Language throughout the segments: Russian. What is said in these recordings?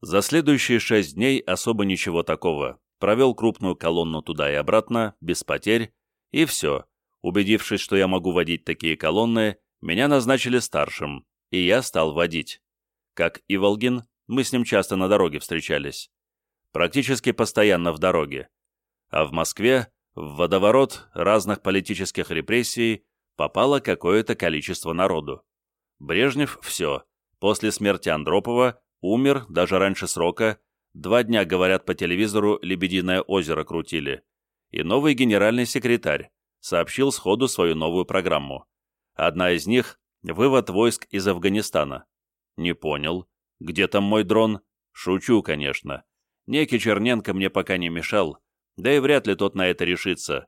За следующие шесть дней особо ничего такого. Провел крупную колонну туда и обратно, без потерь, и все. Убедившись, что я могу водить такие колонны, меня назначили старшим, и я стал водить. Как и Волгин, мы с ним часто на дороге встречались. Практически постоянно в дороге. А в Москве, в водоворот разных политических репрессий, попало какое-то количество народу. Брежнев – все. После смерти Андропова умер, даже раньше срока, два дня, говорят по телевизору, «Лебединое озеро» крутили. И новый генеральный секретарь сообщил сходу свою новую программу. Одна из них – вывод войск из Афганистана. Не понял. Где там мой дрон? Шучу, конечно. Некий Черненко мне пока не мешал, да и вряд ли тот на это решится.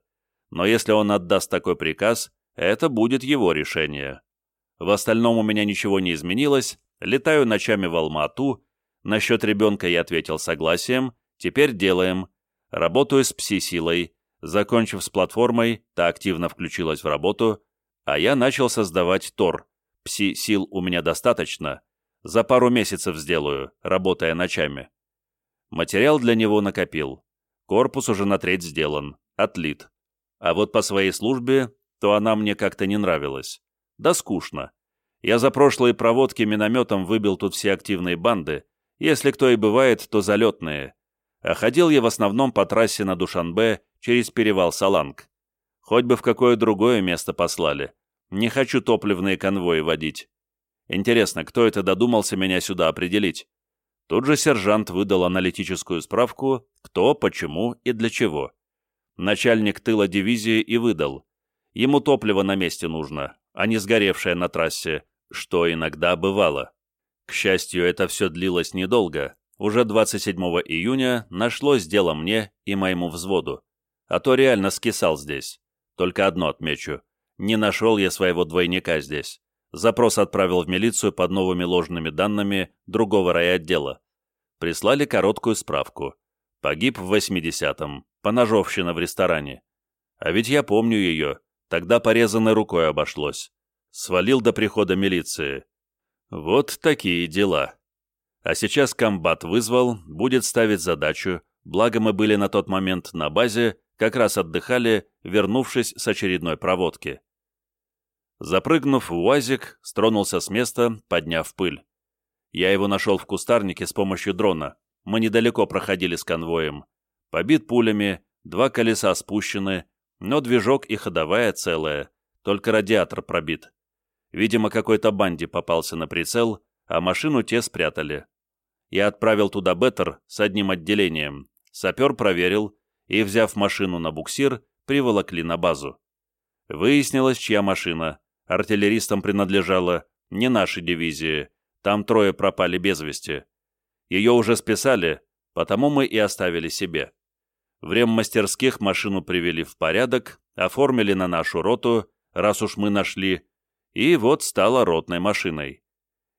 Но если он отдаст такой приказ, это будет его решение. В остальном у меня ничего не изменилось, летаю ночами в Алма-Ату, насчет ребенка я ответил согласием, теперь делаем. Работаю с пси-силой, закончив с платформой, та активно включилась в работу, а я начал создавать Тор. Пси-сил у меня достаточно, за пару месяцев сделаю, работая ночами. Материал для него накопил. Корпус уже на треть сделан, отлит. А вот по своей службе, то она мне как-то не нравилась. Да скучно. Я за прошлые проводки минометом выбил тут все активные банды, если кто и бывает, то залетные. А ходил я в основном по трассе на Душанбе через перевал Саланг. Хоть бы в какое другое место послали. Не хочу топливные конвои водить. Интересно, кто это додумался меня сюда определить? Тут же сержант выдал аналитическую справку, кто, почему и для чего. Начальник тыла дивизии и выдал. Ему топливо на месте нужно, а не сгоревшее на трассе, что иногда бывало. К счастью, это все длилось недолго. Уже 27 июня нашлось дело мне и моему взводу. А то реально скисал здесь. Только одно отмечу. Не нашел я своего двойника здесь. Запрос отправил в милицию под новыми ложными данными другого райотдела. Прислали короткую справку. Погиб в 80-м. Поножовщина в ресторане. А ведь я помню ее. Тогда порезанной рукой обошлось. Свалил до прихода милиции. Вот такие дела. А сейчас комбат вызвал, будет ставить задачу, благо мы были на тот момент на базе, как раз отдыхали, вернувшись с очередной проводки. Запрыгнув в УАЗик, стронулся с места, подняв пыль. Я его нашел в кустарнике с помощью дрона. Мы недалеко проходили с конвоем. Побит пулями, два колеса спущены, но движок и ходовая целая, только радиатор пробит. Видимо, какой-то банде попался на прицел, а машину те спрятали. Я отправил туда Беттер с одним отделением. Сапер проверил и, взяв машину на буксир, приволокли на базу. Выяснилось, чья машина. Артиллеристам принадлежала не нашей дивизии. Там трое пропали без вести. Ее уже списали, потому мы и оставили себе. В реммастерских машину привели в порядок, оформили на нашу роту, раз уж мы нашли, и вот стала ротной машиной.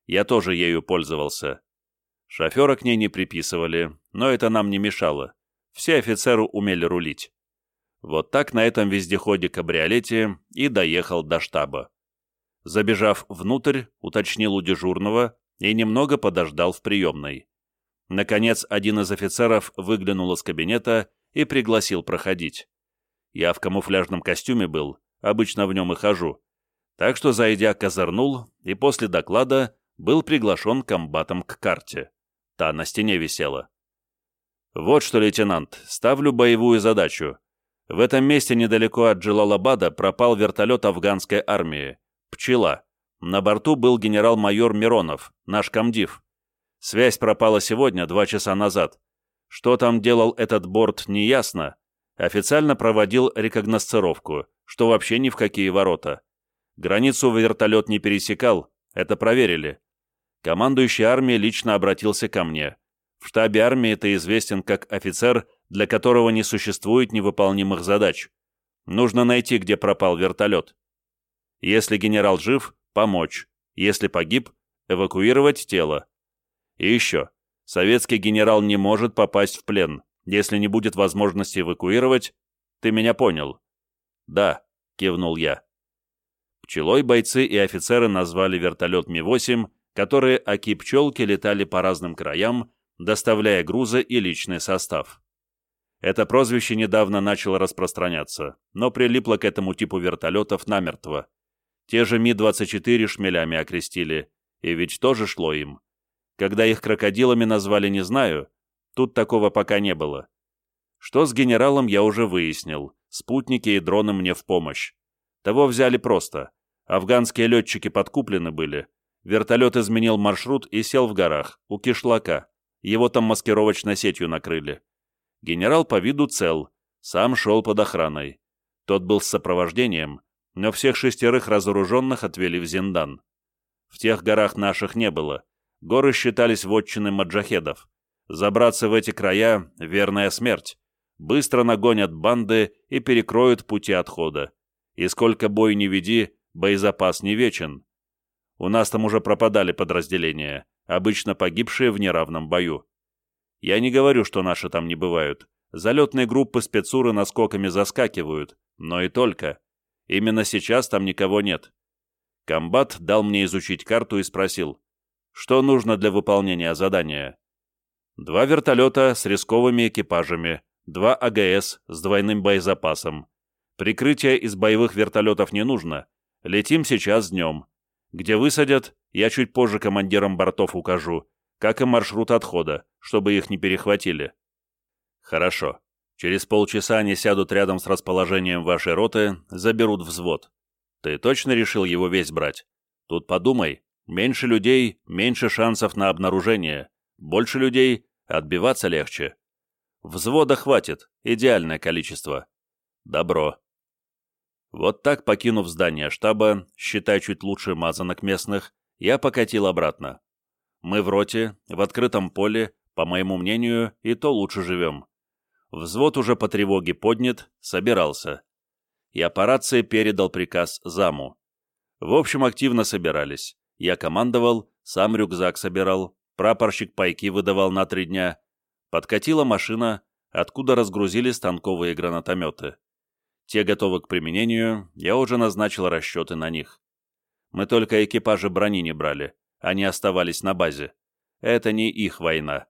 Я тоже ею пользовался. Шофера к ней не приписывали, но это нам не мешало. Все офицеры умели рулить. Вот так на этом вездеходе-кабриолете и доехал до штаба. Забежав внутрь, уточнил у дежурного и немного подождал в приемной. Наконец, один из офицеров выглянул из кабинета и пригласил проходить. Я в камуфляжном костюме был, обычно в нем и хожу. Так что, зайдя, козырнул и после доклада был приглашен комбатом к карте. Та на стене висела. «Вот что, лейтенант, ставлю боевую задачу. В этом месте недалеко от Джилалабада пропал вертолет афганской армии. «Пчела». На борту был генерал-майор Миронов, наш комдив. Связь пропала сегодня, два часа назад. Что там делал этот борт, неясно. Официально проводил рекогносцировку, что вообще ни в какие ворота. Границу вертолет не пересекал, это проверили. Командующий армией лично обратился ко мне. В штабе армии ты известен как офицер, для которого не существует невыполнимых задач. Нужно найти, где пропал вертолет. Если генерал жив, помочь. Если погиб, эвакуировать тело. И еще. Советский генерал не может попасть в плен, если не будет возможности эвакуировать. Ты меня понял? Да, кивнул я. Пчелой бойцы и офицеры назвали вертолет Ми-8, которые оки пчелки летали по разным краям, доставляя грузы и личный состав. Это прозвище недавно начало распространяться, но прилипло к этому типу вертолетов намертво. Те же Ми-24 шмелями окрестили, и ведь тоже шло им. Когда их крокодилами назвали, не знаю, тут такого пока не было. Что с генералом, я уже выяснил. Спутники и дроны мне в помощь. Того взяли просто. Афганские летчики подкуплены были. Вертолет изменил маршрут и сел в горах, у кишлака. Его там маскировочной сетью накрыли. Генерал по виду цел, сам шел под охраной. Тот был с сопровождением, но всех шестерых разоруженных отвели в Зиндан. В тех горах наших не было. Горы считались вотчиной маджахедов. Забраться в эти края — верная смерть. Быстро нагонят банды и перекроют пути отхода. И сколько бой не веди, боезапас не вечен. У нас там уже пропадали подразделения, обычно погибшие в неравном бою. Я не говорю, что наши там не бывают. Залетные группы спецуры наскоками заскакивают, но и только. Именно сейчас там никого нет. Комбат дал мне изучить карту и спросил, что нужно для выполнения задания. Два вертолета с рисковыми экипажами, два АГС с двойным боезапасом. Прикрытия из боевых вертолетов не нужно. Летим сейчас днем. Где высадят, я чуть позже командирам бортов укажу, как и маршрут отхода, чтобы их не перехватили. Хорошо. Через полчаса они сядут рядом с расположением вашей роты, заберут взвод. Ты точно решил его весь брать? Тут подумай, Меньше людей — меньше шансов на обнаружение. Больше людей — отбиваться легче. Взвода хватит, идеальное количество. Добро. Вот так, покинув здание штаба, считай чуть лучше мазанок местных, я покатил обратно. Мы в роте, в открытом поле, по моему мнению, и то лучше живем. Взвод уже по тревоге поднят, собирался. Я по рации передал приказ заму. В общем, активно собирались. Я командовал, сам рюкзак собирал, прапорщик пайки выдавал на три дня. Подкатила машина, откуда разгрузили станковые гранатометы. Те готовы к применению, я уже назначил расчеты на них. Мы только экипажи брони не брали, они оставались на базе. Это не их война.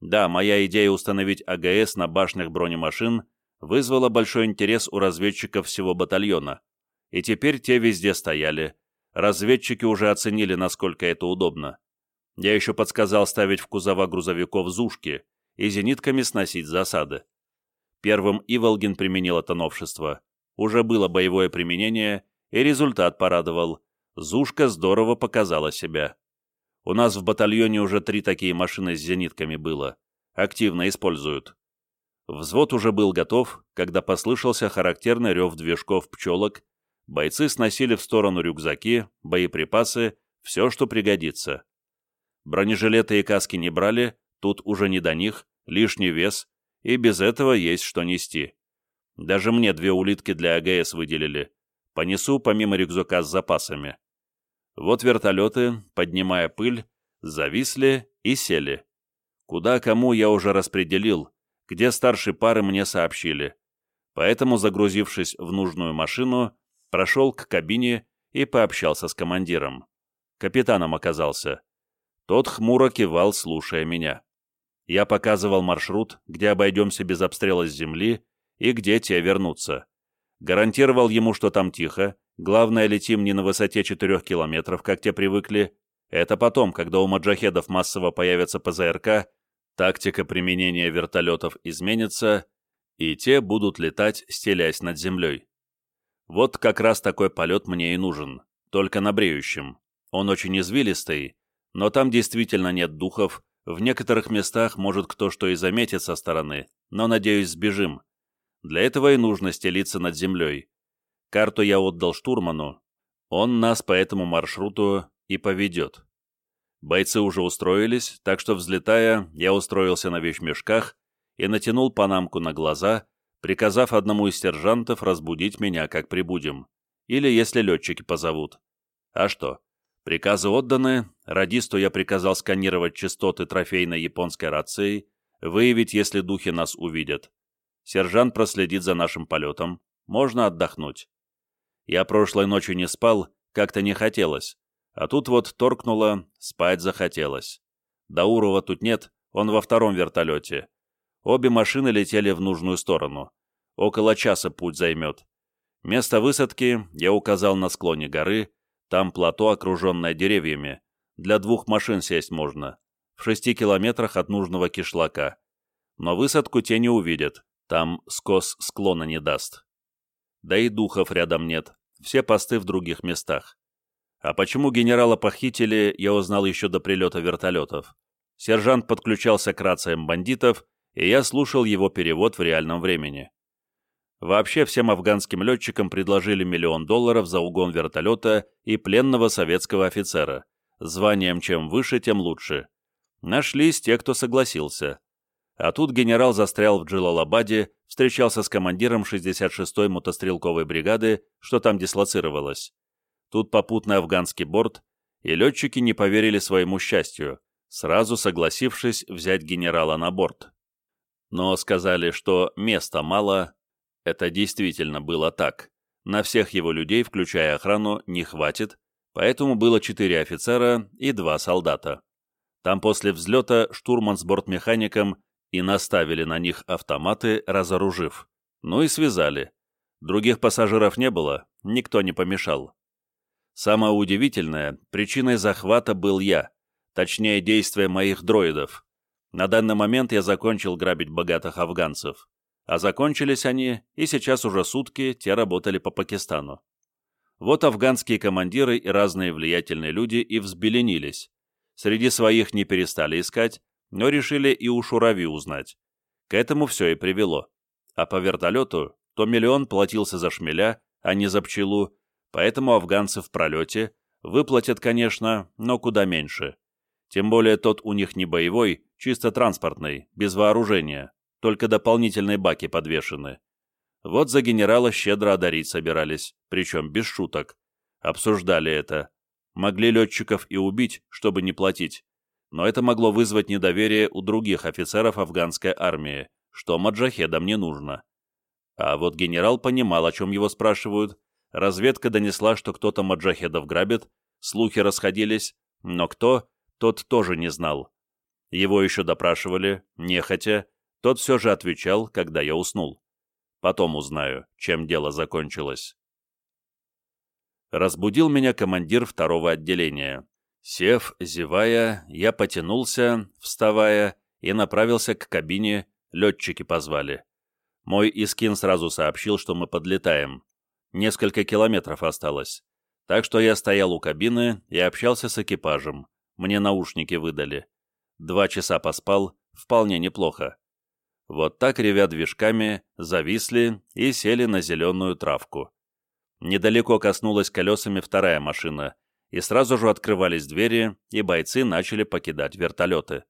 Да, моя идея установить АГС на башнях бронемашин вызвала большой интерес у разведчиков всего батальона, и теперь те везде стояли, Разведчики уже оценили, насколько это удобно. Я еще подсказал ставить в кузова грузовиков зушки и зенитками сносить засады. Первым Иволгин применил это новшество. Уже было боевое применение, и результат порадовал. Зушка здорово показала себя. У нас в батальоне уже три такие машины с зенитками было. Активно используют. Взвод уже был готов, когда послышался характерный рев движков пчелок бойцы сносили в сторону рюкзаки, боеприпасы, все, что пригодится. Бронежилеты и каски не брали, тут уже не до них, лишний вес, и без этого есть что нести. Даже мне две улитки для АГС выделили. Понесу помимо рюкзака с запасами. Вот вертолеты, поднимая пыль, зависли и сели. Куда кому я уже распределил, где старшие пары мне сообщили. Поэтому, загрузившись в нужную машину, прошел к кабине и пообщался с командиром. Капитаном оказался. Тот хмуро кивал, слушая меня. Я показывал маршрут, где обойдемся без обстрела с земли и где те вернутся. Гарантировал ему, что там тихо, главное, летим не на высоте 4 километров, как те привыкли. Это потом, когда у маджахедов массово появятся ПЗРК, тактика применения вертолетов изменится, и те будут летать, стелясь над землей. Вот как раз такой полет мне и нужен, только на бреющем. Он очень извилистый, но там действительно нет духов, в некоторых местах может кто что и заметит со стороны, но, надеюсь, сбежим. Для этого и нужно стелиться над землей. Карту я отдал штурману, он нас по этому маршруту и поведет. Бойцы уже устроились, так что, взлетая, я устроился на вещмешках и натянул панамку на глаза, приказав одному из сержантов разбудить меня, как прибудем, или если летчики позовут. А что? Приказы отданы, радисту я приказал сканировать частоты трофейной японской рации, выявить, если духи нас увидят. Сержант проследит за нашим полетом, можно отдохнуть. Я прошлой ночью не спал, как-то не хотелось, а тут вот торкнуло, спать захотелось. Даурова тут нет, он во втором вертолете. Обе машины летели в нужную сторону. Около часа путь займет. Место высадки я указал на склоне горы, там плато, окруженное деревьями. Для двух машин сесть можно. В шести километрах от нужного кишлака. Но высадку те не увидят, там скос склона не даст. Да и духов рядом нет, все посты в других местах. А почему генерала похитили, я узнал еще до прилета вертолетов. Сержант подключался к рациям бандитов, и я слушал его перевод в реальном времени. Вообще всем афганским летчикам предложили миллион долларов за угон вертолета и пленного советского офицера. Званием чем выше, тем лучше. Нашлись те, кто согласился. А тут генерал застрял в Джилалабаде, встречался с командиром 66-й мотострелковой бригады, что там дислоцировалось. Тут попутный афганский борт, и летчики не поверили своему счастью, сразу согласившись взять генерала на борт. Но сказали, что места мало, это действительно было так. На всех его людей, включая охрану, не хватит, поэтому было четыре офицера и два солдата. Там после взлета штурман с бортмехаником и наставили на них автоматы, разоружив. Ну и связали. Других пассажиров не было, никто не помешал. Самое удивительное, причиной захвата был я, точнее действия моих дроидов. На данный момент я закончил грабить богатых афганцев. А закончились они, и сейчас уже сутки те работали по Пакистану. Вот афганские командиры и разные влиятельные люди и взбеленились. Среди своих не перестали искать, но решили и у Шурави узнать. К этому все и привело. А по вертолету то миллион платился за шмеля, а не за пчелу, поэтому афганцы в пролете выплатят, конечно, но куда меньше. Тем более тот у них не боевой, чисто транспортный, без вооружения, только дополнительные баки подвешены. Вот за генерала щедро одарить собирались, причем без шуток. Обсуждали это. Могли летчиков и убить, чтобы не платить. Но это могло вызвать недоверие у других офицеров афганской армии, что маджахедам не нужно. А вот генерал понимал, о чем его спрашивают, Разведка донесла, что кто-то маджахедов грабит, слухи расходились, но кто, тот тоже не знал. Его еще допрашивали, нехотя, тот все же отвечал, когда я уснул. Потом узнаю, чем дело закончилось. Разбудил меня командир второго отделения. Сев, зевая, я потянулся, вставая, и направился к кабине, летчики позвали. Мой Искин сразу сообщил, что мы подлетаем. Несколько километров осталось. Так что я стоял у кабины и общался с экипажем. Мне наушники выдали. Два часа поспал, вполне неплохо. Вот так, ревя движками, зависли и сели на зеленую травку. Недалеко коснулась колесами вторая машина, и сразу же открывались двери, и бойцы начали покидать вертолеты.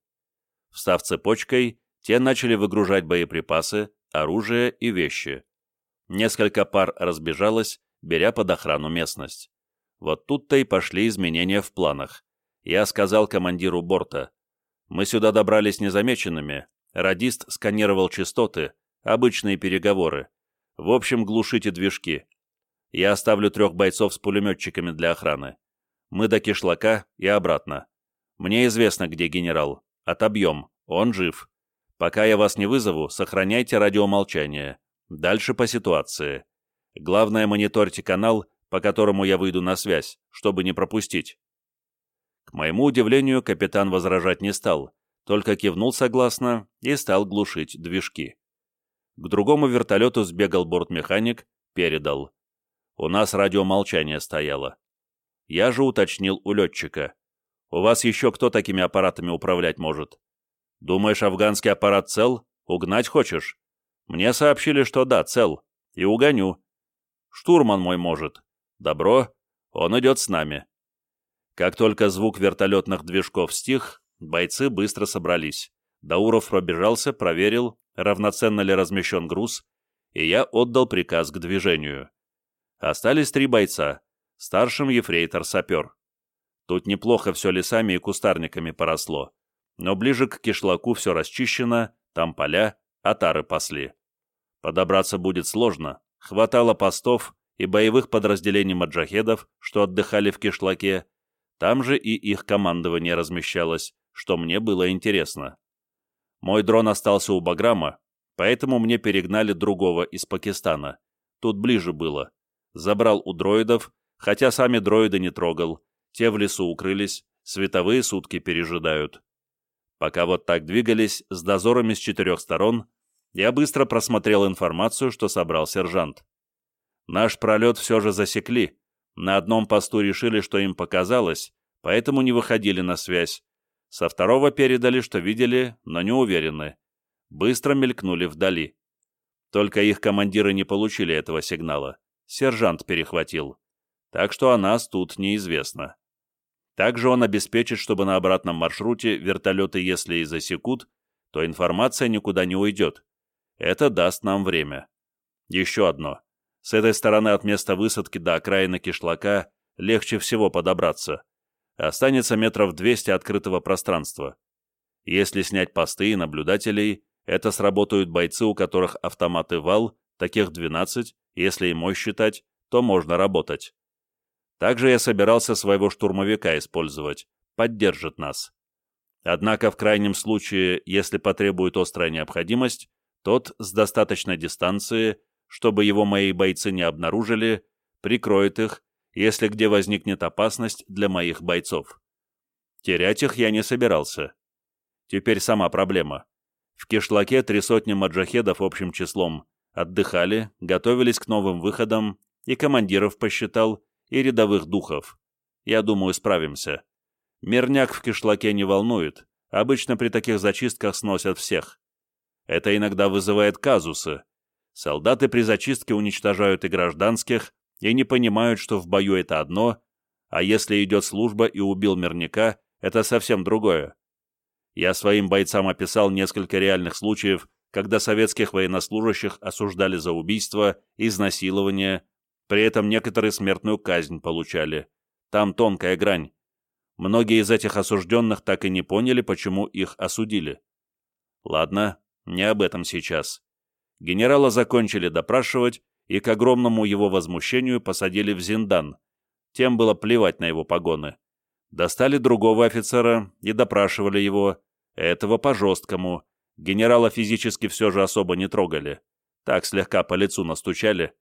Встав цепочкой, те начали выгружать боеприпасы, оружие и вещи. Несколько пар разбежалось, беря под охрану местность. Вот тут-то и пошли изменения в планах. Я сказал командиру борта. Мы сюда добрались незамеченными. Радист сканировал частоты, обычные переговоры. В общем, глушите движки. Я оставлю трех бойцов с пулеметчиками для охраны. Мы до кишлака и обратно. Мне известно, где генерал. Отобьем. Он жив. Пока я вас не вызову, сохраняйте радиомолчание. Дальше по ситуации. Главное, мониторьте канал, по которому я выйду на связь, чтобы не пропустить. К моему удивлению, капитан возражать не стал, только кивнул согласно и стал глушить движки. К другому вертолету сбегал бортмеханик, передал. У нас радиомолчание стояло. Я же уточнил у летчика. У вас еще кто такими аппаратами управлять может? Думаешь, афганский аппарат цел? Угнать хочешь? Мне сообщили, что да, цел. И угоню. Штурман мой может. Добро. Он идет с нами. Как только звук вертолетных движков стих, бойцы быстро собрались. Дауров пробежался, проверил, равноценно ли размещен груз, и я отдал приказ к движению. Остались три бойца. Старшим ефрейтор-сапер. Тут неплохо все лесами и кустарниками поросло. Но ближе к кишлаку все расчищено, там поля, Атары пасли. Подобраться будет сложно, хватало постов и боевых подразделений маджахедов, что отдыхали в кишлаке, там же и их командование размещалось, что мне было интересно. Мой дрон остался у Баграма, поэтому мне перегнали другого из Пакистана. Тут ближе было. Забрал у дроидов, хотя сами дроиды не трогал. Те в лесу укрылись, световые сутки пережидают. Пока вот так двигались, с дозорами с четырех сторон, я быстро просмотрел информацию, что собрал сержант. Наш пролет все же засекли. На одном посту решили, что им показалось, поэтому не выходили на связь. Со второго передали, что видели, но не уверены. Быстро мелькнули вдали. Только их командиры не получили этого сигнала. Сержант перехватил. Так что о нас тут неизвестно. Также он обеспечит, чтобы на обратном маршруте вертолеты, если и засекут, то информация никуда не уйдет. Это даст нам время. Еще одно. С этой стороны от места высадки до окраины кишлака легче всего подобраться. Останется метров 200 открытого пространства. Если снять посты и наблюдателей, это сработают бойцы, у которых автоматы ВАЛ, таких 12, если и мой считать, то можно работать. Также я собирался своего штурмовика использовать, поддержит нас. Однако в крайнем случае, если потребует острая необходимость, тот с достаточной дистанции, чтобы его мои бойцы не обнаружили, прикроет их, если где возникнет опасность для моих бойцов. Терять их я не собирался. Теперь сама проблема. В кишлаке три сотни маджахедов общим числом отдыхали, готовились к новым выходам, и командиров посчитал, и рядовых духов. Я думаю, справимся. Мирняк в кишлаке не волнует, обычно при таких зачистках сносят всех. Это иногда вызывает казусы. Солдаты при зачистке уничтожают и гражданских, и не понимают, что в бою это одно, а если идет служба и убил мирняка, это совсем другое. Я своим бойцам описал несколько реальных случаев, когда советских военнослужащих осуждали за убийство, изнасилование, при этом некоторые смертную казнь получали. Там тонкая грань. Многие из этих осужденных так и не поняли, почему их осудили. Ладно, не об этом сейчас. Генерала закончили допрашивать и к огромному его возмущению посадили в Зиндан. Тем было плевать на его погоны. Достали другого офицера и допрашивали его, этого по-жесткому. Генерала физически все же особо не трогали. Так слегка по лицу настучали.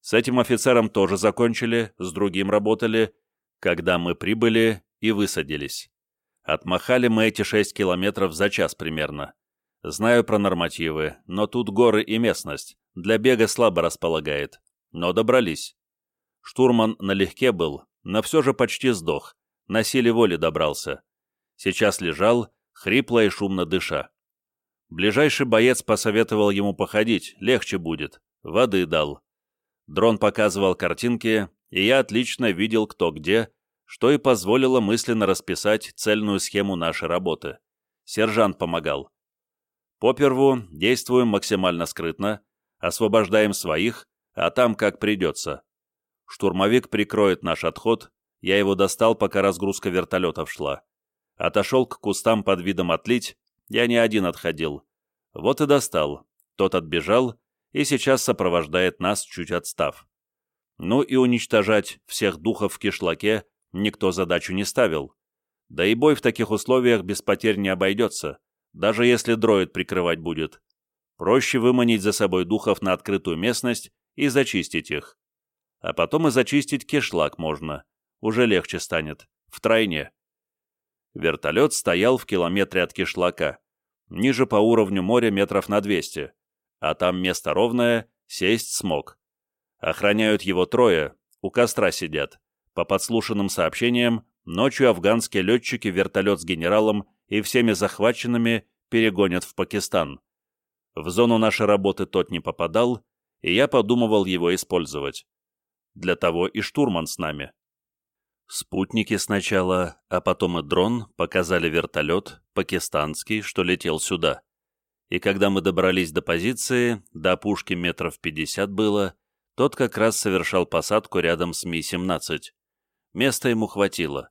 С этим офицером тоже закончили, с другим работали, когда мы прибыли и высадились. Отмахали мы эти шесть километров за час примерно. Знаю про нормативы, но тут горы и местность. Для бега слабо располагает. Но добрались. Штурман налегке был, но все же почти сдох. На силе воли добрался. Сейчас лежал, хрипло и шумно дыша. Ближайший боец посоветовал ему походить, легче будет. Воды дал. Дрон показывал картинки, и я отлично видел, кто где, что и позволило мысленно расписать цельную схему нашей работы. Сержант помогал. Поперву действуем максимально скрытно, освобождаем своих, а там как придется. Штурмовик прикроет наш отход, я его достал, пока разгрузка вертолетов шла. Отошел к кустам под видом отлить, я не один отходил. Вот и достал. Тот отбежал, и сейчас сопровождает нас, чуть отстав. Ну и уничтожать всех духов в кишлаке никто задачу не ставил. Да и бой в таких условиях без потерь не обойдется, даже если дроид прикрывать будет. Проще выманить за собой духов на открытую местность и зачистить их. А потом и зачистить кишлак можно. Уже легче станет. Втройне. Вертолет стоял в километре от кишлака. Ниже по уровню моря метров на 200 а там место ровное, сесть смог. Охраняют его трое, у костра сидят. По подслушанным сообщениям, ночью афганские летчики вертолет с генералом и всеми захваченными перегонят в Пакистан. В зону нашей работы тот не попадал, и я подумывал его использовать. Для того и штурман с нами. Спутники сначала, а потом и дрон показали вертолет, пакистанский, что летел сюда и когда мы добрались до позиции, до опушки метров пятьдесят было, тот как раз совершал посадку рядом с Ми-17. Места ему хватило.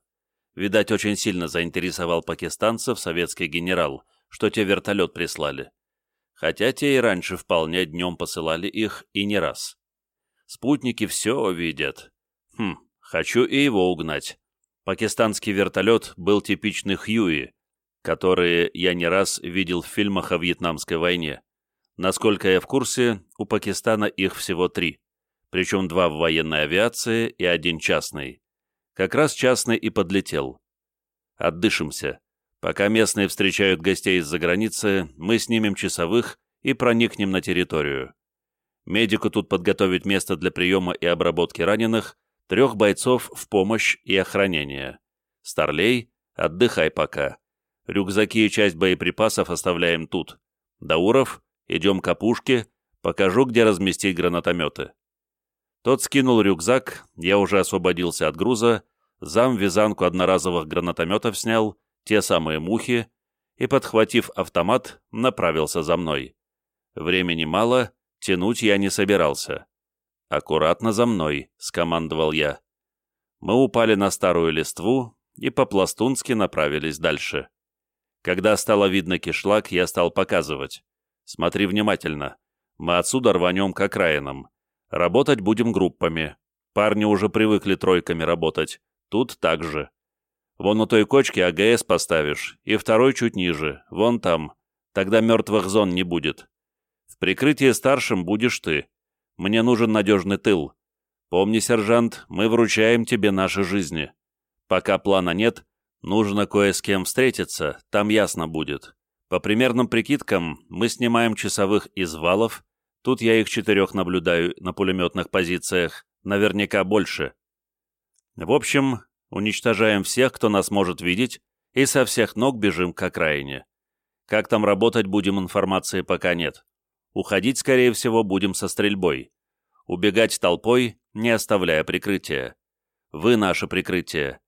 Видать, очень сильно заинтересовал пакистанцев советский генерал, что те вертолет прислали. Хотя те и раньше вполне днем посылали их, и не раз. Спутники все видят. Хм, хочу и его угнать. Пакистанский вертолет был типичный Хьюи, которые я не раз видел в фильмах о Вьетнамской войне. Насколько я в курсе, у Пакистана их всего три, причем два в военной авиации и один частный. Как раз частный и подлетел. Отдышимся. Пока местные встречают гостей из-за границы, мы снимем часовых и проникнем на территорию. Медику тут подготовить место для приема и обработки раненых, трех бойцов в помощь и охранение. Старлей, отдыхай пока. Рюкзаки и часть боеприпасов оставляем тут. Дауров, идем к опушке, покажу, где разместить гранатометы. Тот скинул рюкзак, я уже освободился от груза, зам вязанку одноразовых гранатометов снял, те самые мухи, и, подхватив автомат, направился за мной. Времени мало, тянуть я не собирался. «Аккуратно за мной», — скомандовал я. Мы упали на старую листву и по-пластунски направились дальше. Когда стало видно кишлак, я стал показывать. Смотри внимательно. Мы отсюда рванем к окраинам. Работать будем группами. Парни уже привыкли тройками работать. Тут так же. Вон у той кочки АГС поставишь, и второй чуть ниже, вон там. Тогда мертвых зон не будет. В прикрытии старшим будешь ты. Мне нужен надежный тыл. Помни, сержант, мы вручаем тебе наши жизни. Пока плана нет, Нужно кое с кем встретиться, там ясно будет. По примерным прикидкам, мы снимаем часовых из валов, тут я их четырех наблюдаю на пулеметных позициях, наверняка больше. В общем, уничтожаем всех, кто нас может видеть, и со всех ног бежим к окраине. Как там работать будем, информации пока нет. Уходить, скорее всего, будем со стрельбой. Убегать толпой, не оставляя прикрытия. Вы наше прикрытие.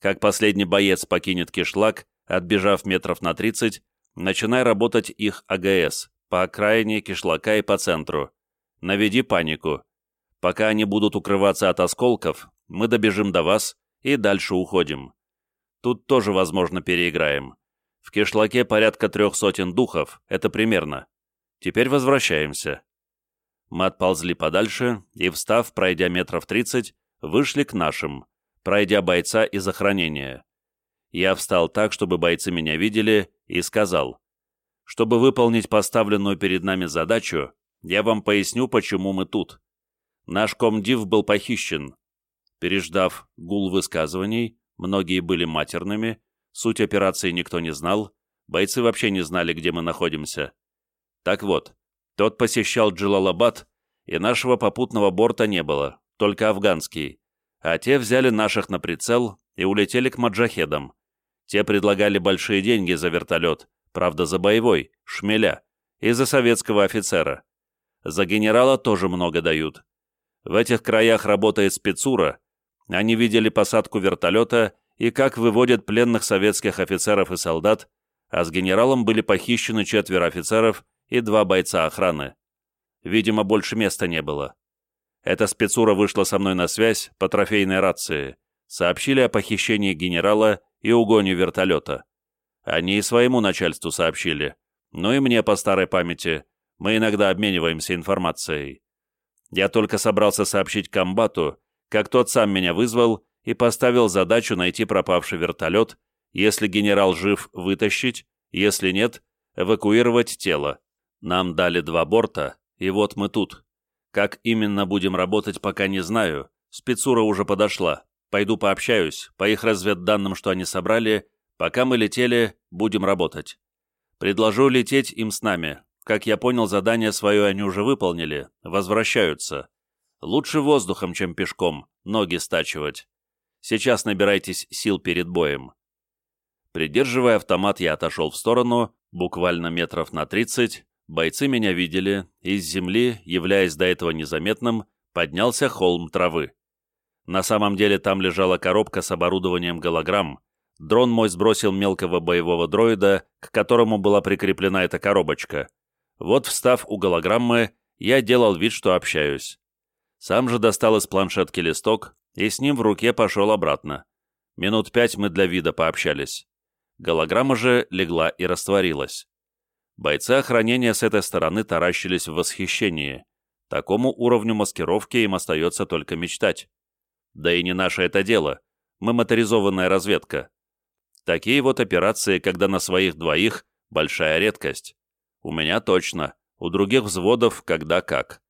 Как последний боец покинет кишлак, отбежав метров на 30, начинай работать их АГС, по окраине кишлака и по центру. Наведи панику. Пока они будут укрываться от осколков, мы добежим до вас и дальше уходим. Тут тоже, возможно, переиграем. В кишлаке порядка трех сотен духов, это примерно. Теперь возвращаемся. Мы отползли подальше и, встав, пройдя метров тридцать, вышли к нашим пройдя бойца из охранения. Я встал так, чтобы бойцы меня видели, и сказал, чтобы выполнить поставленную перед нами задачу, я вам поясню, почему мы тут. Наш комдив был похищен. Переждав гул высказываний, многие были матерными, суть операции никто не знал, бойцы вообще не знали, где мы находимся. Так вот, тот посещал Джилалабад, и нашего попутного борта не было, только афганский а те взяли наших на прицел и улетели к маджахедам. Те предлагали большие деньги за вертолет, правда за боевой, шмеля, и за советского офицера. За генерала тоже много дают. В этих краях работает спецура, они видели посадку вертолета и как выводят пленных советских офицеров и солдат, а с генералом были похищены четверо офицеров и два бойца охраны. Видимо, больше места не было. Эта спецура вышла со мной на связь по трофейной рации. Сообщили о похищении генерала и угоне вертолета. Они и своему начальству сообщили. Ну и мне по старой памяти. Мы иногда обмениваемся информацией. Я только собрался сообщить комбату, как тот сам меня вызвал и поставил задачу найти пропавший вертолет, если генерал жив, вытащить, если нет, эвакуировать тело. Нам дали два борта, и вот мы тут. Как именно будем работать, пока не знаю. Спецура уже подошла. Пойду пообщаюсь. По их разведданным, что они собрали, пока мы летели, будем работать. Предложу лететь им с нами. Как я понял, задание свое они уже выполнили. Возвращаются. Лучше воздухом, чем пешком. Ноги стачивать. Сейчас набирайтесь сил перед боем. Придерживая автомат, я отошел в сторону, буквально метров на тридцать, Бойцы меня видели, из земли, являясь до этого незаметным, поднялся холм травы. На самом деле там лежала коробка с оборудованием голограмм. Дрон мой сбросил мелкого боевого дроида, к которому была прикреплена эта коробочка. Вот, встав у голограммы, я делал вид, что общаюсь. Сам же достал из планшетки листок и с ним в руке пошел обратно. Минут пять мы для вида пообщались. Голограмма же легла и растворилась. Бойцы охранения с этой стороны таращились в восхищении. Такому уровню маскировки им остается только мечтать. Да и не наше это дело. Мы моторизованная разведка. Такие вот операции, когда на своих двоих, большая редкость. У меня точно, у других взводов когда как.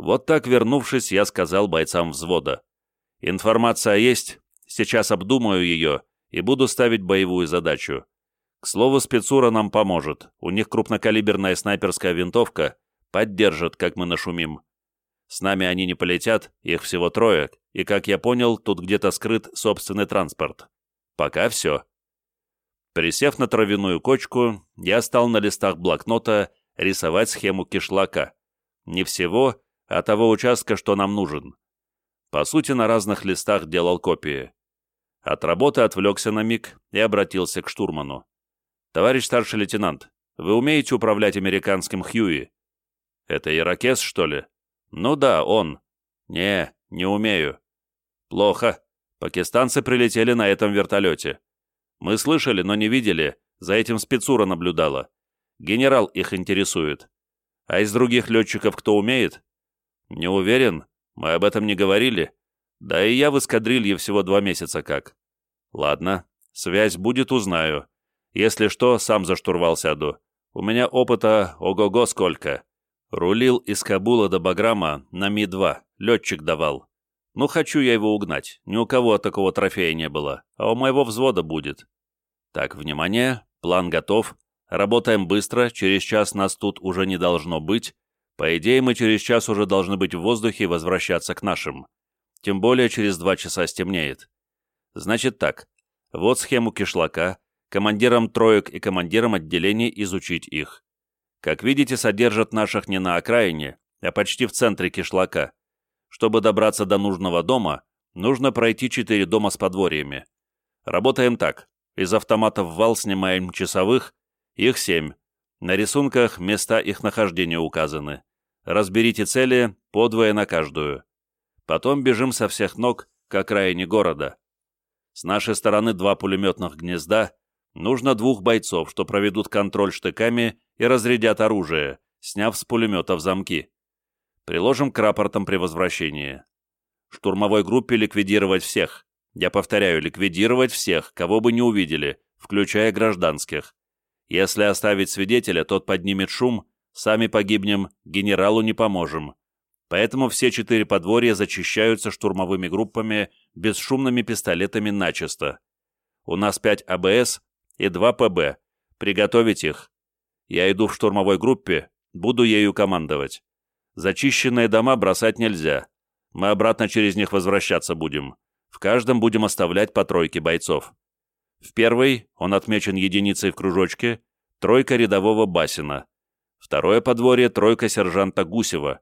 Вот так, вернувшись, я сказал бойцам взвода. Информация есть, сейчас обдумаю ее и буду ставить боевую задачу. К слову, спецура нам поможет, у них крупнокалиберная снайперская винтовка, поддержит, как мы нашумим. С нами они не полетят, их всего трое, и, как я понял, тут где-то скрыт собственный транспорт. Пока все. Присев на травяную кочку, я стал на листах блокнота рисовать схему кишлака. Не всего, а того участка, что нам нужен. По сути, на разных листах делал копии. От работы отвлекся на миг и обратился к штурману. «Товарищ старший лейтенант, вы умеете управлять американским Хьюи?» «Это ирокез, что ли?» «Ну да, он». «Не, не умею». «Плохо. Пакистанцы прилетели на этом вертолете. Мы слышали, но не видели, за этим спецура наблюдала. Генерал их интересует. А из других летчиков кто умеет? Не уверен, мы об этом не говорили. Да и я в эскадрилье всего два месяца как. Ладно, связь будет, узнаю. Если что, сам за штурвал сяду. У меня опыта ого-го сколько. Рулил из Кабула до Баграма на Ми-2, летчик давал. Ну, хочу я его угнать, ни у кого такого трофея не было, а у моего взвода будет. Так, внимание, план готов. Работаем быстро, через час нас тут уже не должно быть. По идее, мы через час уже должны быть в воздухе и возвращаться к нашим. Тем более, через два часа стемнеет. Значит так, вот схему кишлака, командирам троек и командирам отделений изучить их. Как видите, содержат наших не на окраине, а почти в центре кишлака. Чтобы добраться до нужного дома, нужно пройти четыре дома с подворьями. Работаем так. Из автоматов вал снимаем часовых, их семь. На рисунках места их нахождения указаны. Разберите цели, подвое на каждую. Потом бежим со всех ног к окраине города. С нашей стороны два пулеметных гнезда, Нужно двух бойцов, что проведут контроль штыками и разрядят оружие, сняв с пулеметов замки. Приложим к рапортам при возвращении. Штурмовой группе ликвидировать всех. Я повторяю, ликвидировать всех, кого бы не увидели, включая гражданских. Если оставить свидетеля, тот поднимет шум, сами погибнем, генералу не поможем. Поэтому все четыре подворья зачищаются штурмовыми группами, бесшумными пистолетами начисто. У нас 5 АБС и 2 ПБ. Приготовить их. Я иду в штурмовой группе, буду ею командовать. Зачищенные дома бросать нельзя. Мы обратно через них возвращаться будем. В каждом будем оставлять по тройке бойцов. В первой, он отмечен единицей в кружочке, тройка рядового Басина. Второе подворье – тройка сержанта Гусева.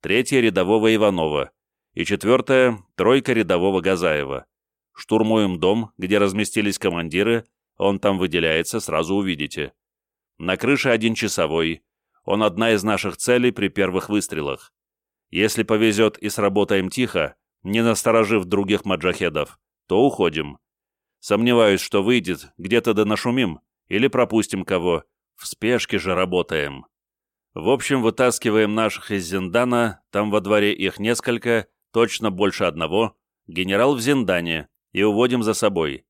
Третье – рядового Иванова. И четвертое – тройка рядового Газаева. Штурмуем дом, где разместились командиры, он там выделяется, сразу увидите. На крыше один часовой. Он одна из наших целей при первых выстрелах. Если повезет и сработаем тихо, не насторожив других маджахедов, то уходим. Сомневаюсь, что выйдет, где-то да нашумим, или пропустим кого. В спешке же работаем. В общем, вытаскиваем наших из Зиндана, там во дворе их несколько, точно больше одного, генерал в Зиндане, и уводим за собой.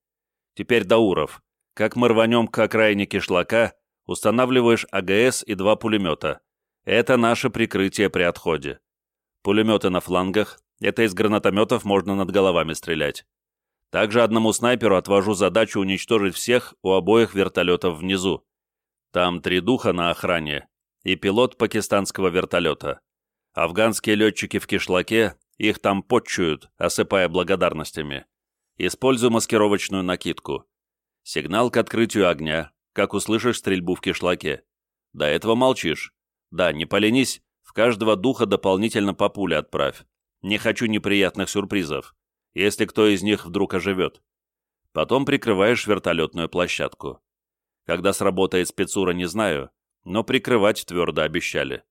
Теперь Дауров. Как мы рванем к окраине кишлака, устанавливаешь АГС и два пулемета. Это наше прикрытие при отходе. Пулеметы на флангах, это из гранатометов можно над головами стрелять. Также одному снайперу отвожу задачу уничтожить всех у обоих вертолетов внизу. Там три духа на охране и пилот пакистанского вертолета. Афганские летчики в кишлаке их там подчуют, осыпая благодарностями. Использую маскировочную накидку. Сигнал к открытию огня, как услышишь стрельбу в кишлаке. До этого молчишь. Да, не поленись, в каждого духа дополнительно по пуле отправь. Не хочу неприятных сюрпризов, если кто из них вдруг оживет. Потом прикрываешь вертолетную площадку. Когда сработает спецура, не знаю, но прикрывать твердо обещали.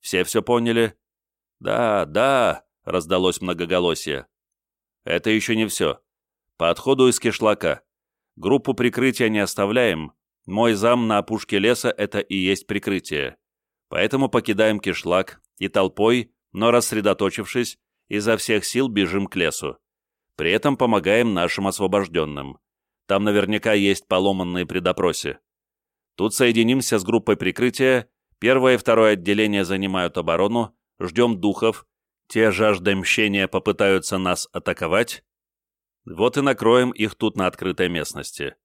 Все все поняли? Да, да, раздалось многоголосие. Это еще не все. По отходу из кишлака Группу прикрытия не оставляем. Мой зам на опушке леса — это и есть прикрытие. Поэтому покидаем кишлак и толпой, но рассредоточившись, изо всех сил бежим к лесу. При этом помогаем нашим освобожденным. Там наверняка есть поломанные при допросе. Тут соединимся с группой прикрытия, первое и второе отделение занимают оборону, ждем духов, те жаждой мщения попытаются нас атаковать. Вот и накроем их тут на открытой местности.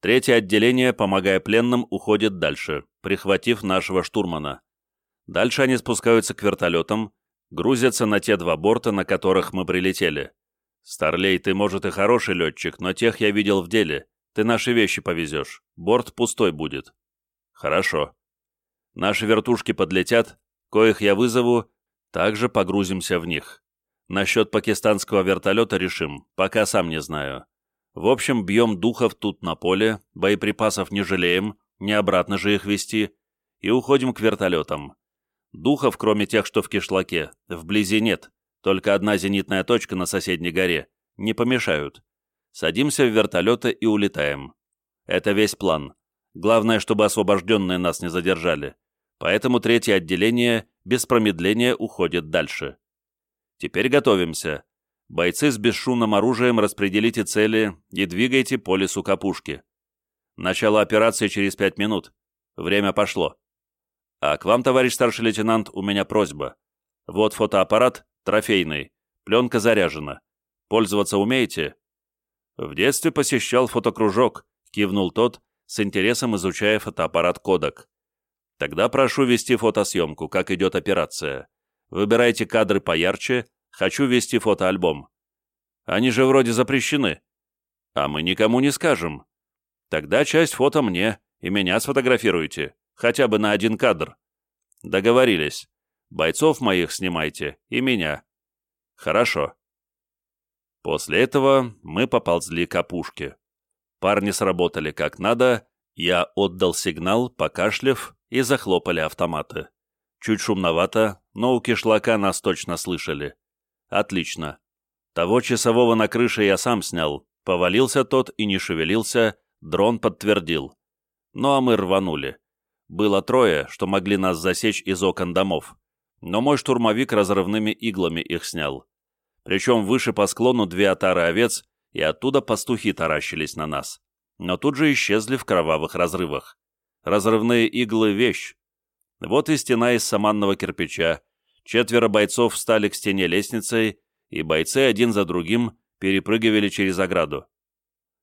Третье отделение, помогая пленным, уходит дальше, прихватив нашего штурмана. Дальше они спускаются к вертолетам, грузятся на те два борта, на которых мы прилетели. Старлей, ты, может, и хороший летчик, но тех я видел в деле. Ты наши вещи повезешь. Борт пустой будет. Хорошо. Наши вертушки подлетят, коих я вызову, также погрузимся в них. Насчет пакистанского вертолета решим, пока сам не знаю. В общем, бьем духов тут на поле, боеприпасов не жалеем, не обратно же их вести, и уходим к вертолетам. Духов, кроме тех, что в кишлаке, вблизи нет, только одна зенитная точка на соседней горе. Не помешают. Садимся в вертолеты и улетаем. Это весь план. Главное, чтобы освобожденные нас не задержали. Поэтому третье отделение без промедления уходит дальше. Теперь готовимся. Бойцы с бесшумным оружием распределите цели и двигайте по лесу капушки. Начало операции через пять минут. Время пошло. А к вам, товарищ старший лейтенант, у меня просьба. Вот фотоаппарат, трофейный, пленка заряжена. Пользоваться умеете?» «В детстве посещал фотокружок», — кивнул тот, с интересом изучая фотоаппарат «Кодек». «Тогда прошу вести фотосъемку, как идет операция. Выбирайте кадры поярче, хочу вести фотоальбом». «Они же вроде запрещены». «А мы никому не скажем». «Тогда часть фото мне, и меня сфотографируйте». Хотя бы на один кадр. Договорились. Бойцов моих снимайте и меня. Хорошо. После этого мы поползли к опушке. Парни сработали как надо, я отдал сигнал, покашлив, и захлопали автоматы. Чуть шумновато, но у кишлака нас точно слышали. Отлично. Того часового на крыше я сам снял. Повалился тот и не шевелился, дрон подтвердил. Ну а мы рванули. Было трое, что могли нас засечь из окон домов, но мой штурмовик разрывными иглами их снял. Причем выше по склону две отары овец, и оттуда пастухи таращились на нас. Но тут же исчезли в кровавых разрывах. Разрывные иглы — вещь. Вот и стена из саманного кирпича. Четверо бойцов встали к стене лестницей, и бойцы один за другим перепрыгивали через ограду.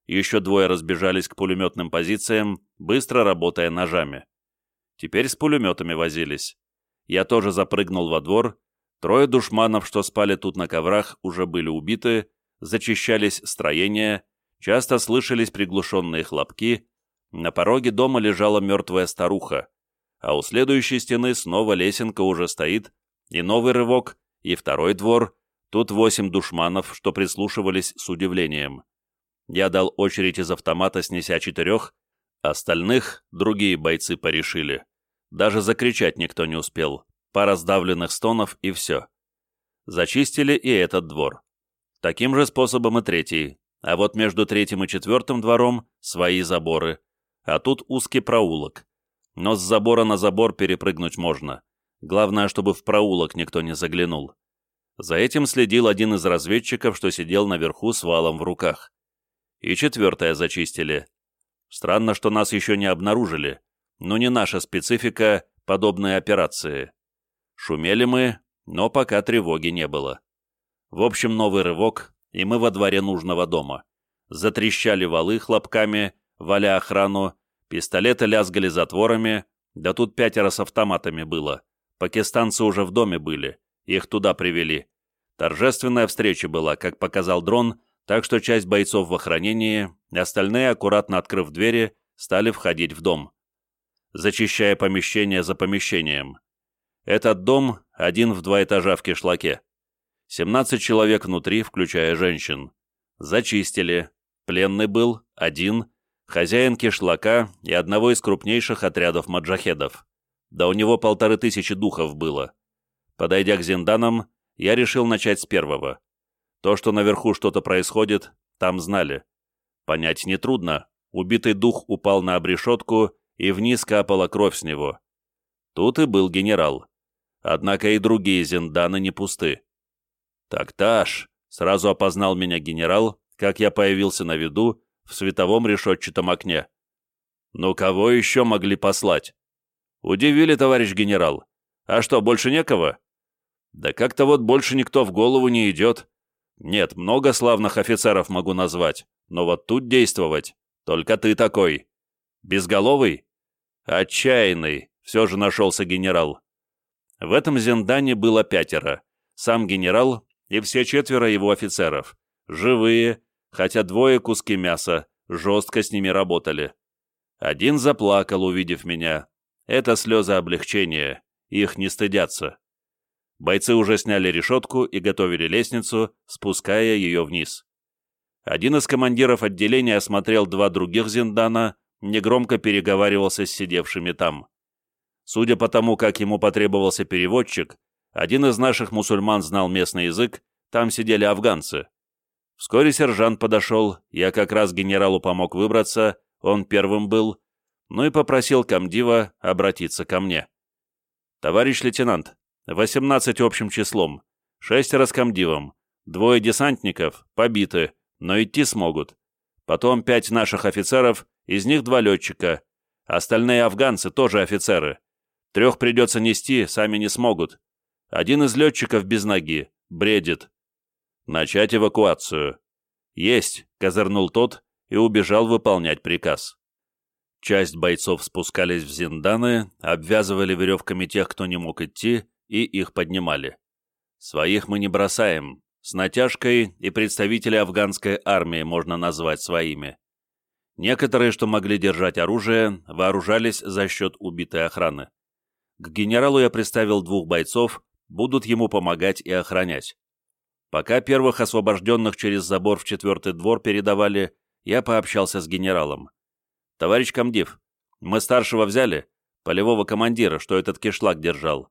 Еще двое разбежались к пулеметным позициям, быстро работая ножами. Теперь с пулеметами возились. Я тоже запрыгнул во двор. Трое душманов, что спали тут на коврах, уже были убиты, зачищались строения, часто слышались приглушенные хлопки. На пороге дома лежала мертвая старуха, а у следующей стены снова лесенка уже стоит, и новый рывок, и второй двор, тут восемь душманов, что прислушивались с удивлением. Я дал очередь из автомата, снеся четырех, Остальных другие бойцы порешили. Даже закричать никто не успел. Пара сдавленных стонов и все. Зачистили и этот двор. Таким же способом и третий. А вот между третьим и четвертым двором свои заборы. А тут узкий проулок. Но с забора на забор перепрыгнуть можно. Главное, чтобы в проулок никто не заглянул. За этим следил один из разведчиков, что сидел наверху с валом в руках. И четвертое зачистили. Странно, что нас еще не обнаружили, но не наша специфика подобные операции. Шумели мы, но пока тревоги не было. В общем, новый рывок, и мы во дворе нужного дома. Затрещали валы хлопками, валя охрану, пистолеты лязгали затворами, да тут пятеро с автоматами было. Пакистанцы уже в доме были, их туда привели. Торжественная встреча была, как показал дрон, так что часть бойцов в охранении, остальные, аккуратно открыв двери, стали входить в дом, зачищая помещение за помещением. Этот дом один в два этажа в кишлаке. 17 человек внутри, включая женщин. Зачистили. Пленный был, один, хозяин кишлака и одного из крупнейших отрядов маджахедов. Да у него полторы тысячи духов было. Подойдя к зинданам, я решил начать с первого. То, что наверху что-то происходит, там знали. Понять нетрудно. Убитый дух упал на обрешетку, и вниз капала кровь с него. Тут и был генерал. Однако и другие зинданы не пусты. «Так-таш», — сразу опознал меня генерал, как я появился на виду, в световом решетчатом окне. «Ну кого еще могли послать?» «Удивили, товарищ генерал. А что, больше некого?» «Да как-то вот больше никто в голову не идет. Нет, много славных офицеров могу назвать, но вот тут действовать. Только ты такой. Безголовый? Отчаянный, все же нашелся генерал. В этом зендане было пятеро. Сам генерал и все четверо его офицеров. Живые, хотя двое куски мяса, жестко с ними работали. Один заплакал, увидев меня. Это слезы облегчения, их не стыдятся. Бойцы уже сняли решетку и готовили лестницу, спуская ее вниз. Один из командиров отделения осмотрел два других зиндана, негромко переговаривался с сидевшими там. Судя по тому, как ему потребовался переводчик, один из наших мусульман знал местный язык, там сидели афганцы. Вскоре сержант подошел, я как раз генералу помог выбраться, он первым был, ну и попросил комдива обратиться ко мне. «Товарищ лейтенант, 18 общим числом, шестеро с комдивом, двое десантников побиты, но идти смогут. Потом пять наших офицеров, из них два летчика. Остальные афганцы тоже офицеры. Трех придется нести, сами не смогут. Один из летчиков без ноги, бредит. Начать эвакуацию. Есть, козырнул тот и убежал выполнять приказ. Часть бойцов спускались в зинданы, обвязывали веревками тех, кто не мог идти, и их поднимали. Своих мы не бросаем, с натяжкой и представители афганской армии можно назвать своими. Некоторые, что могли держать оружие, вооружались за счет убитой охраны. К генералу я представил двух бойцов, будут ему помогать и охранять. Пока первых освобожденных через забор в четвертый двор передавали, я пообщался с генералом. «Товарищ комдив, мы старшего взяли, полевого командира, что этот кишлак держал.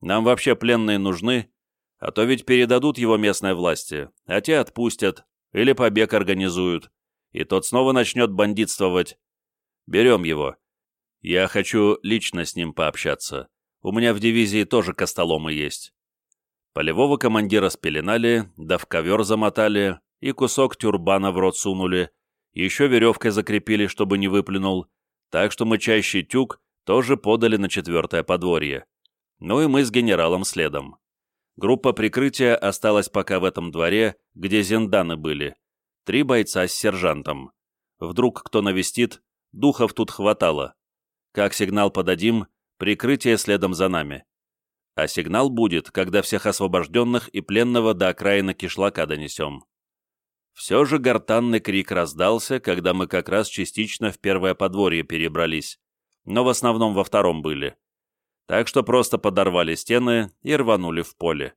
Нам вообще пленные нужны, а то ведь передадут его местной власти, а те отпустят или побег организуют, и тот снова начнет бандитствовать. Берем его. Я хочу лично с ним пообщаться. У меня в дивизии тоже костоломы есть. Полевого командира спеленали, да в ковер замотали, и кусок тюрбана в рот сунули, еще веревкой закрепили, чтобы не выплюнул, так что мычащий тюк тоже подали на четвертое подворье. Ну и мы с генералом следом. Группа прикрытия осталась пока в этом дворе, где зенданы были. Три бойца с сержантом. Вдруг кто навестит, духов тут хватало. Как сигнал подадим, прикрытие следом за нами. А сигнал будет, когда всех освобожденных и пленного до окраины кишлака донесем. Все же гортанный крик раздался, когда мы как раз частично в первое подворье перебрались, но в основном во втором были так что просто подорвали стены и рванули в поле.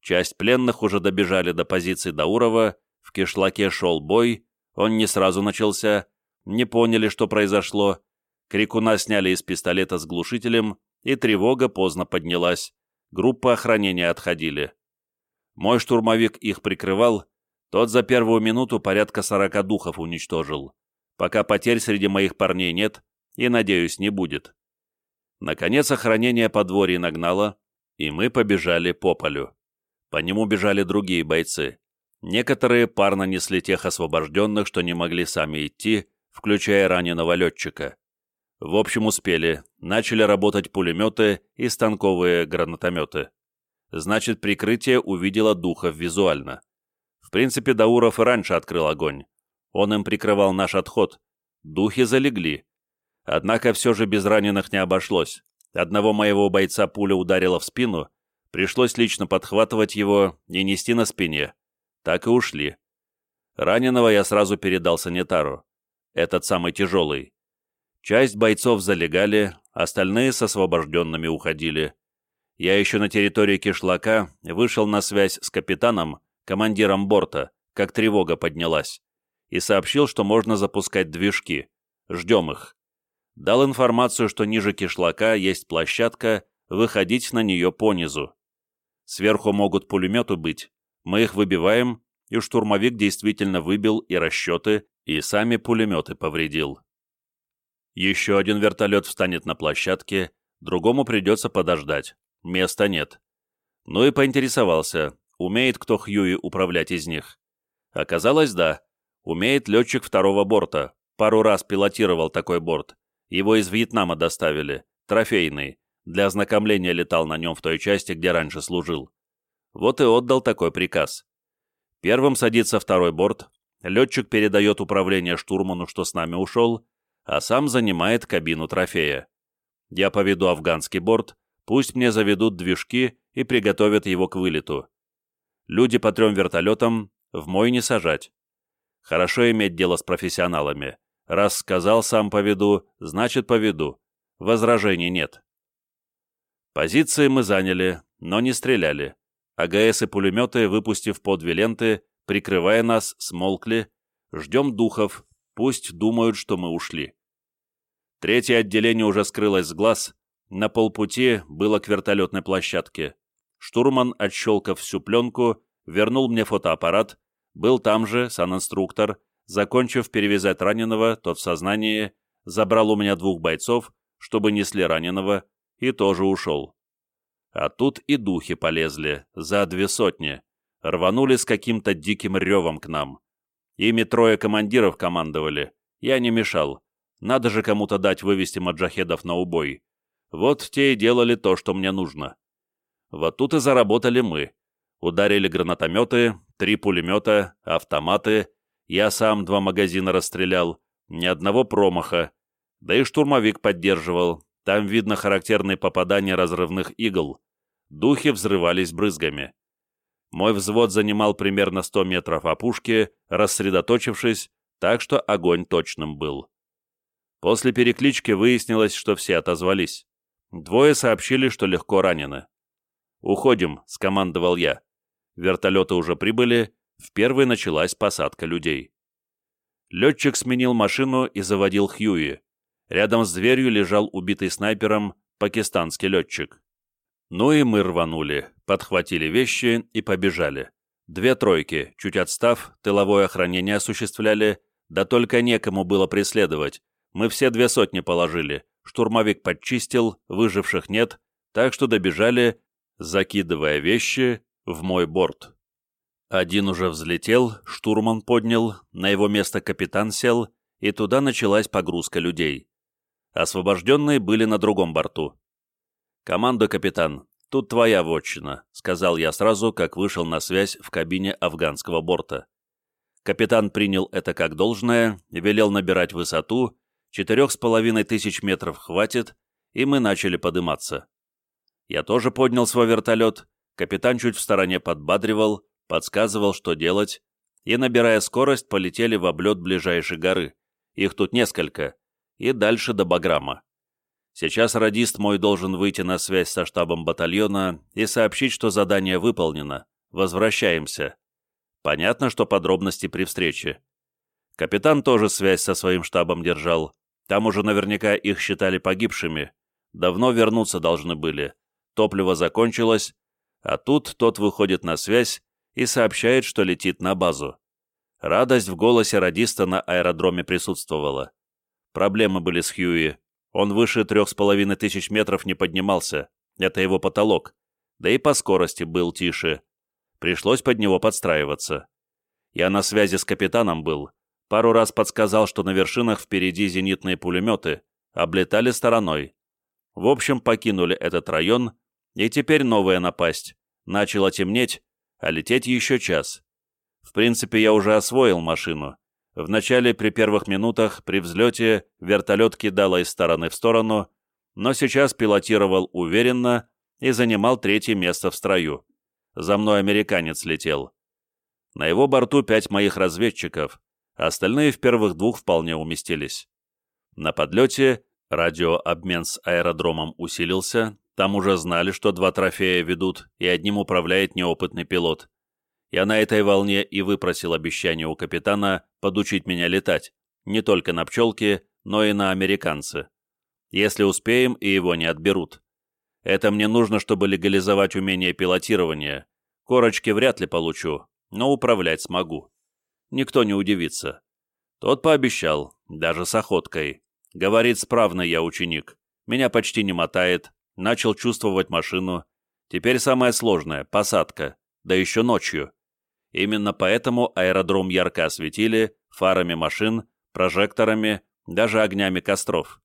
Часть пленных уже добежали до позиции Даурова, в кишлаке шел бой, он не сразу начался, не поняли, что произошло, крикуна сняли из пистолета с глушителем, и тревога поздно поднялась, группа охранения отходили. Мой штурмовик их прикрывал, тот за первую минуту порядка сорока духов уничтожил. Пока потерь среди моих парней нет, и, надеюсь, не будет. Наконец охранение подворья нагнало, и мы побежали по полю. По нему бежали другие бойцы. Некоторые парно несли тех освобожденных, что не могли сами идти, включая раненого летчика. В общем, успели. Начали работать пулеметы и станковые гранатометы. Значит, прикрытие увидело духов визуально. В принципе, Дауров и раньше открыл огонь. Он им прикрывал наш отход. Духи залегли. Однако все же без раненых не обошлось. Одного моего бойца пуля ударила в спину, пришлось лично подхватывать его и нести на спине. Так и ушли. Раненого я сразу передал санитару. Этот самый тяжелый. Часть бойцов залегали, остальные с освобожденными уходили. Я еще на территории кишлака вышел на связь с капитаном, командиром борта, как тревога поднялась, и сообщил, что можно запускать движки. Ждем их дал информацию, что ниже кишлака есть площадка, выходить на нее понизу. Сверху могут пулеметы быть, мы их выбиваем, и штурмовик действительно выбил и расчеты, и сами пулеметы повредил. Еще один вертолет встанет на площадке, другому придется подождать, места нет. Ну и поинтересовался, умеет кто Хьюи управлять из них. Оказалось, да, Умеет летчик второго борта. Пару раз пилотировал такой борт. Его из Вьетнама доставили. Трофейный. Для ознакомления летал на нем в той части, где раньше служил. Вот и отдал такой приказ. Первым садится второй борт, летчик передает управление штурману, что с нами ушел, а сам занимает кабину трофея. Я поведу афганский борт, пусть мне заведут движки и приготовят его к вылету. Люди по трем вертолетам в мой не сажать. Хорошо иметь дело с профессионалами. Раз сказал, сам поведу, значит поведу. Возражений нет. Позиции мы заняли, но не стреляли. АГС и пулеметы, выпустив по две ленты, прикрывая нас, смолкли. Ждем духов, пусть думают, что мы ушли. Третье отделение уже скрылось с глаз, на полпути было к вертолетной площадке. Штурман, отщелкав всю пленку, вернул мне фотоаппарат, был там же, санинструктор, закончив перевязать раненого, тот в сознании, забрал у меня двух бойцов, чтобы несли раненого, и тоже ушел. А тут и духи полезли, за две сотни, рванули с каким-то диким ревом к нам. Ими трое командиров командовали, я не мешал. Надо же кому-то дать вывести маджахедов на убой. Вот те и делали то, что мне нужно. Вот тут и заработали мы. Ударили гранатометы, три пулемета, автоматы. Я сам два магазина расстрелял, ни одного промаха. Да и штурмовик поддерживал, там видно характерные попадания разрывных игл. Духи взрывались брызгами. Мой взвод занимал примерно 100 метров опушки, рассредоточившись, так что огонь точным был. После переклички выяснилось, что все отозвались. Двое сообщили, что легко ранены. «Уходим», — скомандовал я. Вертолеты уже прибыли, в первой началась посадка людей. Летчик сменил машину и заводил Хьюи. Рядом с дверью лежал убитый снайпером пакистанский летчик. Ну и мы рванули, подхватили вещи и побежали. Две тройки, чуть отстав, тыловое охранение осуществляли, да только некому было преследовать. Мы все две сотни положили, штурмовик подчистил, выживших нет, так что добежали, закидывая вещи в мой борт. Один уже взлетел, штурман поднял, на его место капитан сел, и туда началась погрузка людей. Освобожденные были на другом борту. «Команда, капитан, тут твоя вотчина», — сказал я сразу, как вышел на связь в кабине афганского борта. Капитан принял это как должное, велел набирать высоту, четырех с половиной тысяч метров хватит, и мы начали подыматься. Я тоже поднял свой вертолет, капитан чуть в стороне подбадривал, подсказывал, что делать, и, набирая скорость, полетели в облет ближайшей горы. Их тут несколько, и дальше до Баграма. Сейчас радист мой должен выйти на связь со штабом батальона и сообщить, что задание выполнено. Возвращаемся. Понятно, что подробности при встрече. Капитан тоже связь со своим штабом держал. Там уже наверняка их считали погибшими. Давно вернуться должны были. Топливо закончилось, а тут тот выходит на связь и сообщает, что летит на базу. Радость в голосе радиста на аэродроме присутствовала. Проблемы были с Хьюи. Он выше трех с половиной тысяч метров не поднимался. Это его потолок. Да и по скорости был тише. Пришлось под него подстраиваться. Я на связи с капитаном был. Пару раз подсказал, что на вершинах впереди зенитные пулеметы. Облетали стороной. В общем, покинули этот район, и теперь новая напасть. Начало темнеть, а лететь еще час. В принципе, я уже освоил машину. Вначале при первых минутах при взлете вертолет кидало из стороны в сторону, но сейчас пилотировал уверенно и занимал третье место в строю. За мной американец летел. На его борту пять моих разведчиков, остальные в первых двух вполне уместились. На подлете радиообмен с аэродромом усилился, там уже знали, что два трофея ведут, и одним управляет неопытный пилот. Я на этой волне и выпросил обещание у капитана подучить меня летать, не только на пчелке, но и на американцы. Если успеем, и его не отберут. Это мне нужно, чтобы легализовать умение пилотирования. Корочки вряд ли получу, но управлять смогу. Никто не удивится. Тот пообещал, даже с охоткой. Говорит, справно я ученик. Меня почти не мотает, начал чувствовать машину. Теперь самое сложное — посадка, да еще ночью. Именно поэтому аэродром ярко осветили, фарами машин, прожекторами, даже огнями костров.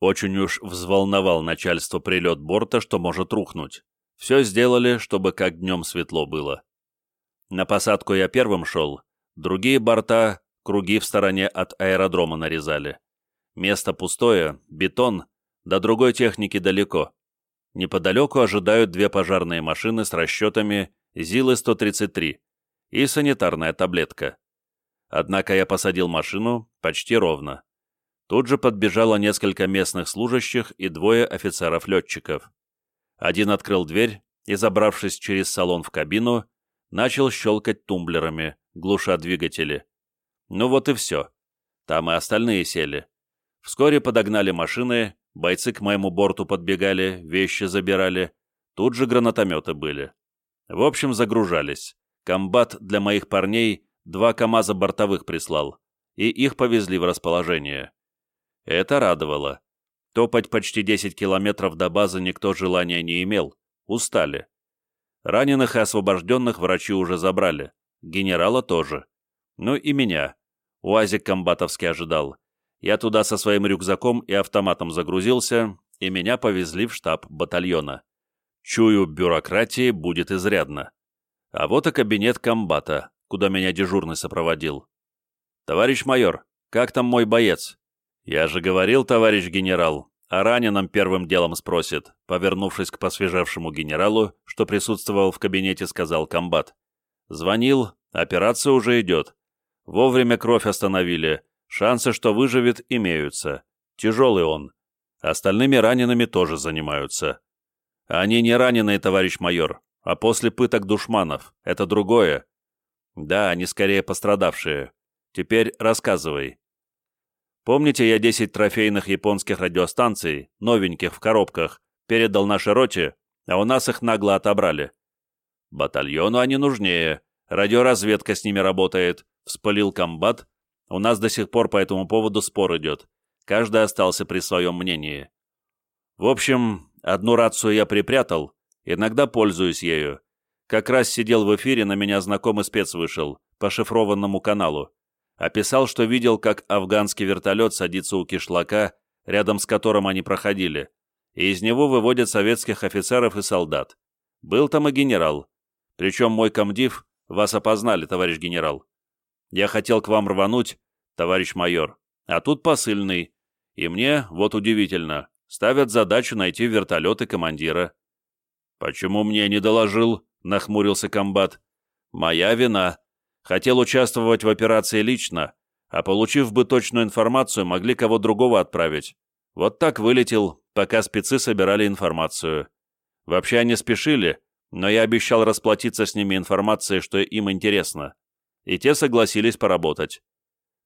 Очень уж взволновал начальство прилет борта, что может рухнуть. Все сделали, чтобы как днем светло было. На посадку я первым шел, другие борта круги в стороне от аэродрома нарезали. Место пустое, бетон, до другой техники далеко. Неподалеку ожидают две пожарные машины с расчетами ЗИЛы-133 и санитарная таблетка. Однако я посадил машину почти ровно. Тут же подбежало несколько местных служащих и двое офицеров-летчиков. Один открыл дверь и, забравшись через салон в кабину, начал щелкать тумблерами, глуша двигатели. Ну вот и все. Там и остальные сели. Вскоре подогнали машины, бойцы к моему борту подбегали, вещи забирали. Тут же гранатометы были. В общем, загружались. Комбат для моих парней два КАМАЗа бортовых прислал, и их повезли в расположение. Это радовало. Топать почти 10 километров до базы никто желания не имел, устали. Раненых и освобожденных врачи уже забрали, генерала тоже. Ну и меня. УАЗик комбатовский ожидал. Я туда со своим рюкзаком и автоматом загрузился, и меня повезли в штаб батальона. Чую, бюрократии будет изрядно. А вот и кабинет комбата, куда меня дежурный сопроводил. «Товарищ майор, как там мой боец?» «Я же говорил, товарищ генерал, о раненом первым делом спросит», повернувшись к посвежевшему генералу, что присутствовал в кабинете, сказал комбат. «Звонил, операция уже идет. Вовремя кровь остановили, шансы, что выживет, имеются. Тяжелый он. Остальными ранеными тоже занимаются. Они не раненые, товарищ майор, а после пыток душманов. Это другое. Да, они скорее пострадавшие. Теперь рассказывай. Помните, я 10 трофейных японских радиостанций, новеньких в коробках, передал нашей роте, а у нас их нагло отобрали. Батальону они нужнее, радиоразведка с ними работает, вспылил комбат. У нас до сих пор по этому поводу спор идет. Каждый остался при своем мнении. В общем, Одну рацию я припрятал, иногда пользуюсь ею. Как раз сидел в эфире, на меня знакомый спец вышел, по шифрованному каналу. Описал, что видел, как афганский вертолет садится у кишлака, рядом с которым они проходили, и из него выводят советских офицеров и солдат. Был там и генерал. Причем мой комдив, вас опознали, товарищ генерал. Я хотел к вам рвануть, товарищ майор, а тут посыльный. И мне, вот удивительно, ставят задачу найти вертолеты командира. «Почему мне не доложил?» — нахмурился комбат. «Моя вина. Хотел участвовать в операции лично, а получив бы точную информацию, могли кого другого отправить. Вот так вылетел, пока спецы собирали информацию. Вообще они спешили, но я обещал расплатиться с ними информацией, что им интересно. И те согласились поработать.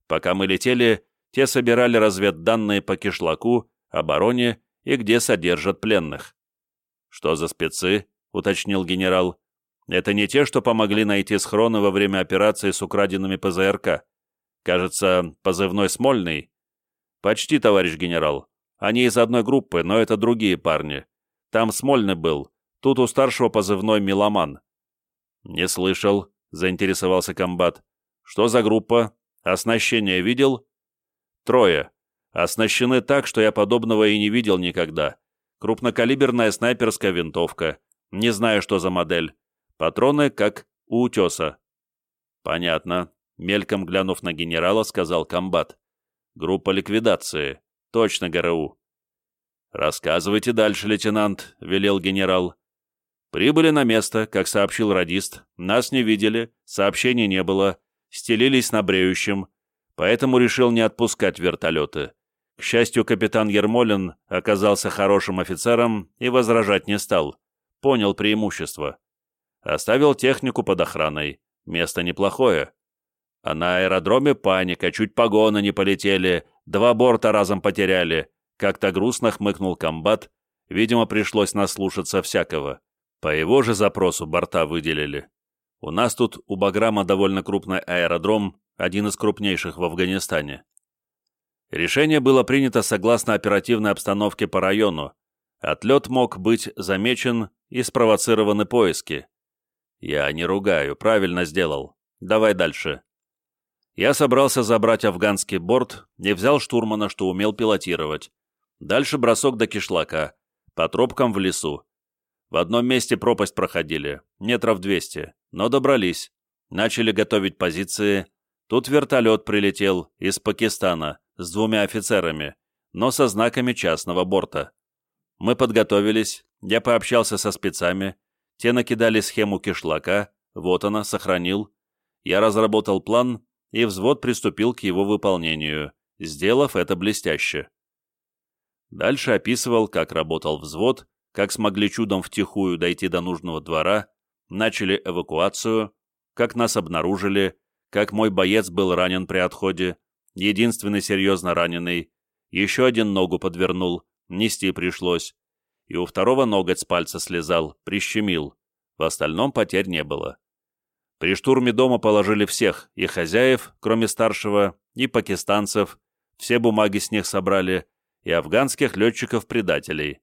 Пока мы летели, те собирали разведданные по кишлаку, обороне и где содержат пленных. «Что за спецы?» — уточнил генерал. «Это не те, что помогли найти схроны во время операции с украденными ПЗРК. Кажется, позывной Смольный?» «Почти, товарищ генерал. Они из одной группы, но это другие парни. Там Смольный был, тут у старшего позывной Миломан». «Не слышал», — заинтересовался комбат. «Что за группа? Оснащение видел?» «Трое оснащены так, что я подобного и не видел никогда. Крупнокалиберная снайперская винтовка. Не знаю, что за модель. Патроны, как у утеса. Понятно. Мельком глянув на генерала, сказал комбат. Группа ликвидации. Точно ГРУ. «Рассказывайте дальше, лейтенант», — велел генерал. Прибыли на место, как сообщил радист. Нас не видели, сообщений не было, стелились на бреющем, поэтому решил не отпускать вертолеты. К счастью, капитан Ермолин оказался хорошим офицером и возражать не стал. Понял преимущество. Оставил технику под охраной. Место неплохое. А на аэродроме паника, чуть погоны не полетели, два борта разом потеряли. Как-то грустно хмыкнул комбат. Видимо, пришлось наслушаться всякого. По его же запросу борта выделили. У нас тут у Баграма довольно крупный аэродром, один из крупнейших в Афганистане. Решение было принято согласно оперативной обстановке по району. Отлет мог быть замечен и спровоцированы поиски. Я не ругаю, правильно сделал. Давай дальше. Я собрался забрать афганский борт и взял штурмана, что умел пилотировать. Дальше бросок до кишлака, по тропкам в лесу. В одном месте пропасть проходили, метров двести, но добрались. Начали готовить позиции. Тут вертолет прилетел из Пакистана с двумя офицерами, но со знаками частного борта. Мы подготовились, я пообщался со спецами, те накидали схему кишлака, вот она, сохранил. Я разработал план, и взвод приступил к его выполнению, сделав это блестяще. Дальше описывал, как работал взвод, как смогли чудом втихую дойти до нужного двора, начали эвакуацию, как нас обнаружили, как мой боец был ранен при отходе, единственный серьезно раненый, еще один ногу подвернул, нести пришлось, и у второго ноготь с пальца слезал, прищемил, в остальном потерь не было. При штурме дома положили всех, и хозяев, кроме старшего, и пакистанцев, все бумаги с них собрали, и афганских летчиков-предателей.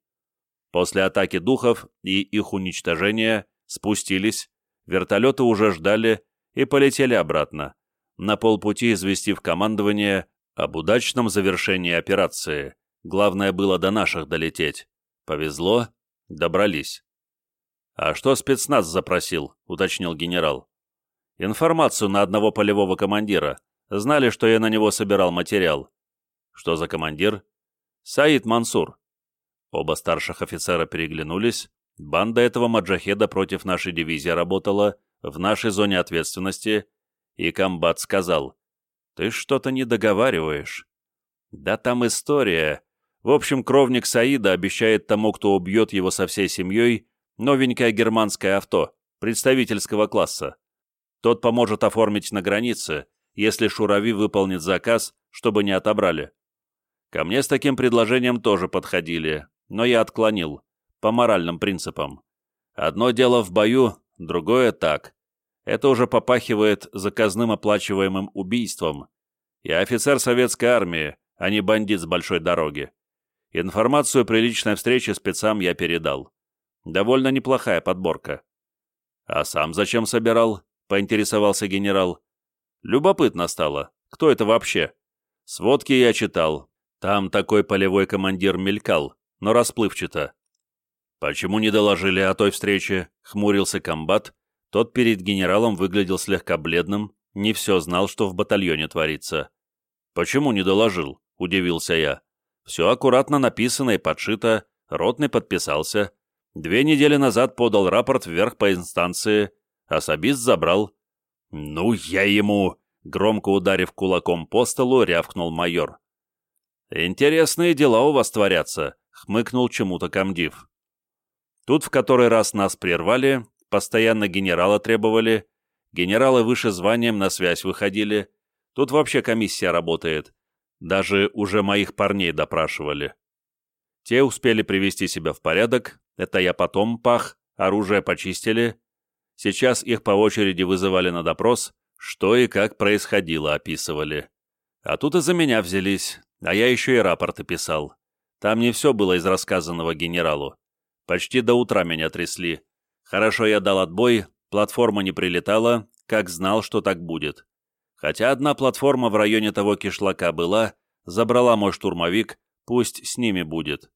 После атаки духов и их уничтожения спустились, вертолеты уже ждали и полетели обратно, на полпути известив командование об удачном завершении операции. Главное было до наших долететь. Повезло, добрались. «А что спецназ запросил?» — уточнил генерал. «Информацию на одного полевого командира. Знали, что я на него собирал материал». «Что за командир?» «Саид Мансур». Оба старших офицера переглянулись. Банда этого маджахеда против нашей дивизии работала, в нашей зоне ответственности, и комбат сказал, «Ты что-то не договариваешь». «Да там история. В общем, кровник Саида обещает тому, кто убьет его со всей семьей, новенькое германское авто, представительского класса. Тот поможет оформить на границе, если Шурави выполнит заказ, чтобы не отобрали. Ко мне с таким предложением тоже подходили, но я отклонил, по моральным принципам. Одно дело в бою, другое так. Это уже попахивает заказным оплачиваемым убийством. Я офицер советской армии, а не бандит с большой дороги. Информацию при личной встрече спецам я передал. Довольно неплохая подборка. «А сам зачем собирал?» — поинтересовался генерал. «Любопытно стало. Кто это вообще?» «Сводки я читал. Там такой полевой командир мелькал, но расплывчато». «Почему не доложили о той встрече?» — хмурился комбат. Тот перед генералом выглядел слегка бледным, не все знал, что в батальоне творится. «Почему не доложил?» — удивился я. «Все аккуратно написано и подшито, ротный подписался, Две недели назад подал рапорт вверх по инстанции, особист забрал. «Ну, я ему!» — громко ударив кулаком по столу, рявкнул майор. «Интересные дела у вас творятся», — хмыкнул чему-то комдив. Тут в который раз нас прервали, постоянно генерала требовали, генералы выше званием на связь выходили, тут вообще комиссия работает, даже уже моих парней допрашивали. Те успели привести себя в порядок, это я потом пах, оружие почистили. Сейчас их по очереди вызывали на допрос, что и как происходило, описывали. А тут и за меня взялись, а я еще и рапорты писал. Там не все было из рассказанного генералу. Почти до утра меня трясли. Хорошо я дал отбой, платформа не прилетала, как знал, что так будет. Хотя одна платформа в районе того кишлака была, забрала мой штурмовик, пусть с ними будет.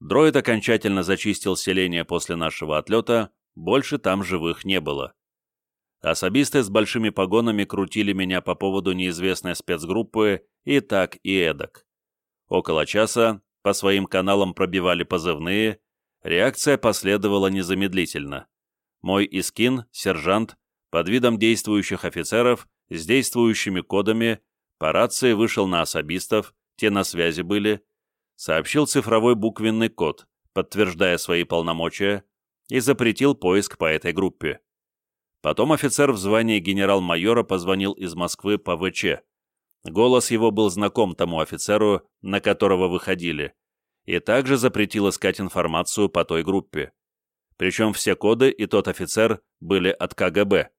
Дроид окончательно зачистил селение после нашего отлета, больше там живых не было. Особисты с большими погонами крутили меня по поводу неизвестной спецгруппы и так, и эдак. Около часа по своим каналам пробивали позывные, реакция последовала незамедлительно. Мой Искин, сержант, под видом действующих офицеров, с действующими кодами, по рации вышел на особистов, те на связи были, сообщил цифровой буквенный код, подтверждая свои полномочия, и запретил поиск по этой группе. Потом офицер в звании генерал-майора позвонил из Москвы по ВЧ. Голос его был знаком тому офицеру, на которого выходили, и также запретил искать информацию по той группе. Причем все коды и тот офицер были от КГБ.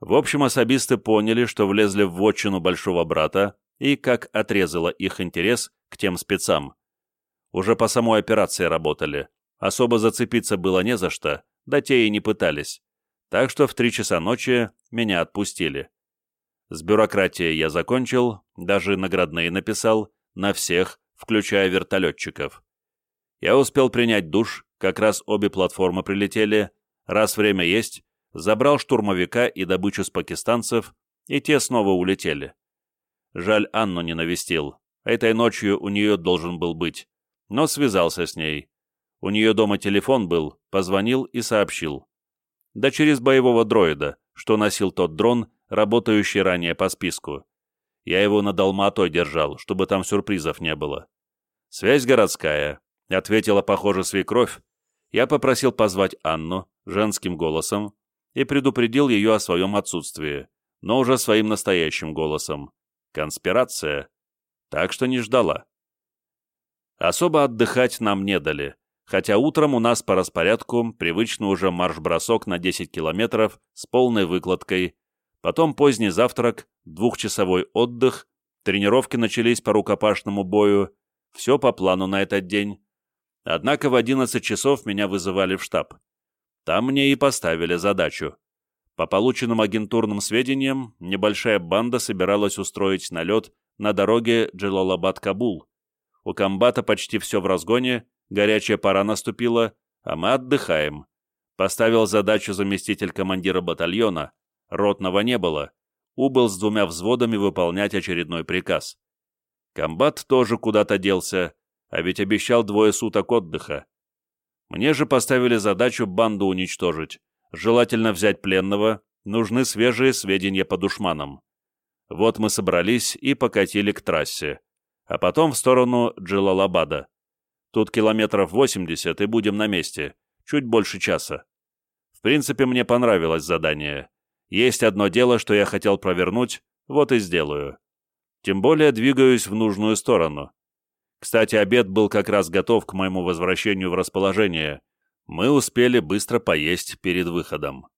В общем, особисты поняли, что влезли в вотчину большого брата и как отрезало их интерес к тем спецам. Уже по самой операции работали. Особо зацепиться было не за что, да те и не пытались. Так что в три часа ночи меня отпустили. С бюрократией я закончил, даже наградные написал, на всех, включая вертолетчиков. Я успел принять душ, как раз обе платформы прилетели, раз время есть, забрал штурмовика и добычу с пакистанцев, и те снова улетели. Жаль, Анну не навестил. Этой ночью у нее должен был быть. Но связался с ней. У нее дома телефон был, позвонил и сообщил. Да через боевого дроида, что носил тот дрон, работающий ранее по списку. Я его над Алматой держал, чтобы там сюрпризов не было. Связь городская. Ответила, похоже, свекровь. Я попросил позвать Анну женским голосом и предупредил ее о своем отсутствии, но уже своим настоящим голосом. Конспирация. Так что не ждала. Особо отдыхать нам не дали, хотя утром у нас по распорядку привычно уже марш-бросок на 10 километров с полной выкладкой, потом поздний завтрак, двухчасовой отдых, тренировки начались по рукопашному бою, все по плану на этот день. Однако в 11 часов меня вызывали в штаб. Там мне и поставили задачу. По полученным агентурным сведениям, небольшая банда собиралась устроить налет на дороге Джалалабад-Кабул. У комбата почти все в разгоне, горячая пора наступила, а мы отдыхаем. Поставил задачу заместитель командира батальона, ротного не было, убыл с двумя взводами выполнять очередной приказ. Комбат тоже куда-то делся, а ведь обещал двое суток отдыха. Мне же поставили задачу банду уничтожить, желательно взять пленного, нужны свежие сведения по душманам. Вот мы собрались и покатили к трассе, а потом в сторону Джилалабада. Тут километров 80 и будем на месте, чуть больше часа. В принципе, мне понравилось задание. Есть одно дело, что я хотел провернуть, вот и сделаю. Тем более двигаюсь в нужную сторону. Кстати, обед был как раз готов к моему возвращению в расположение. Мы успели быстро поесть перед выходом.